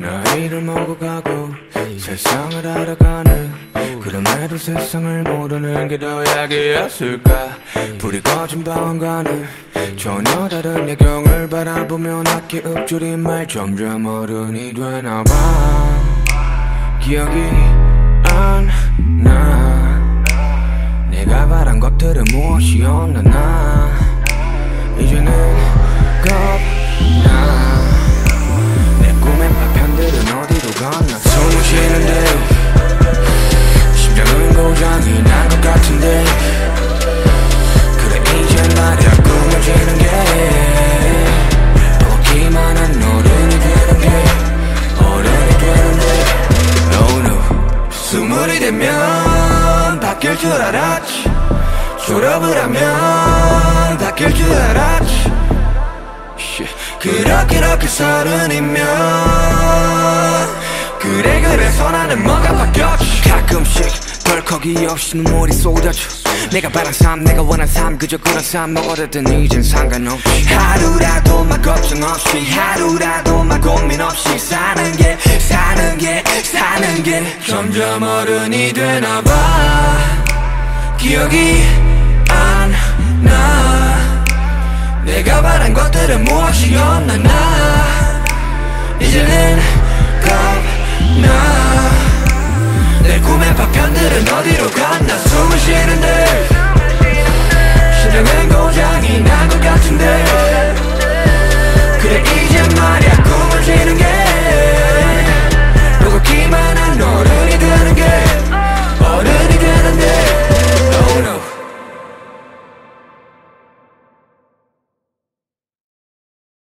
나이를 먹어 가고 세상을 알아가는 그럼에도 세상을 모르는 게 더 약이었을까? 불이 꺼진 방안가는 전혀 다른 야경을 바라보며 낮게 읊조린 말 점점 어른이 되나봐. 기억이 안나. 내가 바란 것들은 무엇이었나 나 되면 바뀔 줄 알았지. 졸업을 하면 바뀔 줄 알았지. 그렇게 그렇게 서른이면 그래 그래서 나는 뭐가 바뀌었지. 가끔씩 덜컥이 없이 눈물이 쏟아져. 내가 바란 삶 내가 원한 삶 그저 그런 삶 먹어댔든 이젠 상관없지. 하루라도 막 걱정 없이 하루라도 막 고민 없이 사는 게 사는 게 사는 게 점점 어른이 되나 봐. 기억이 안 나. 내가 바란 것들은 무엇이었나 나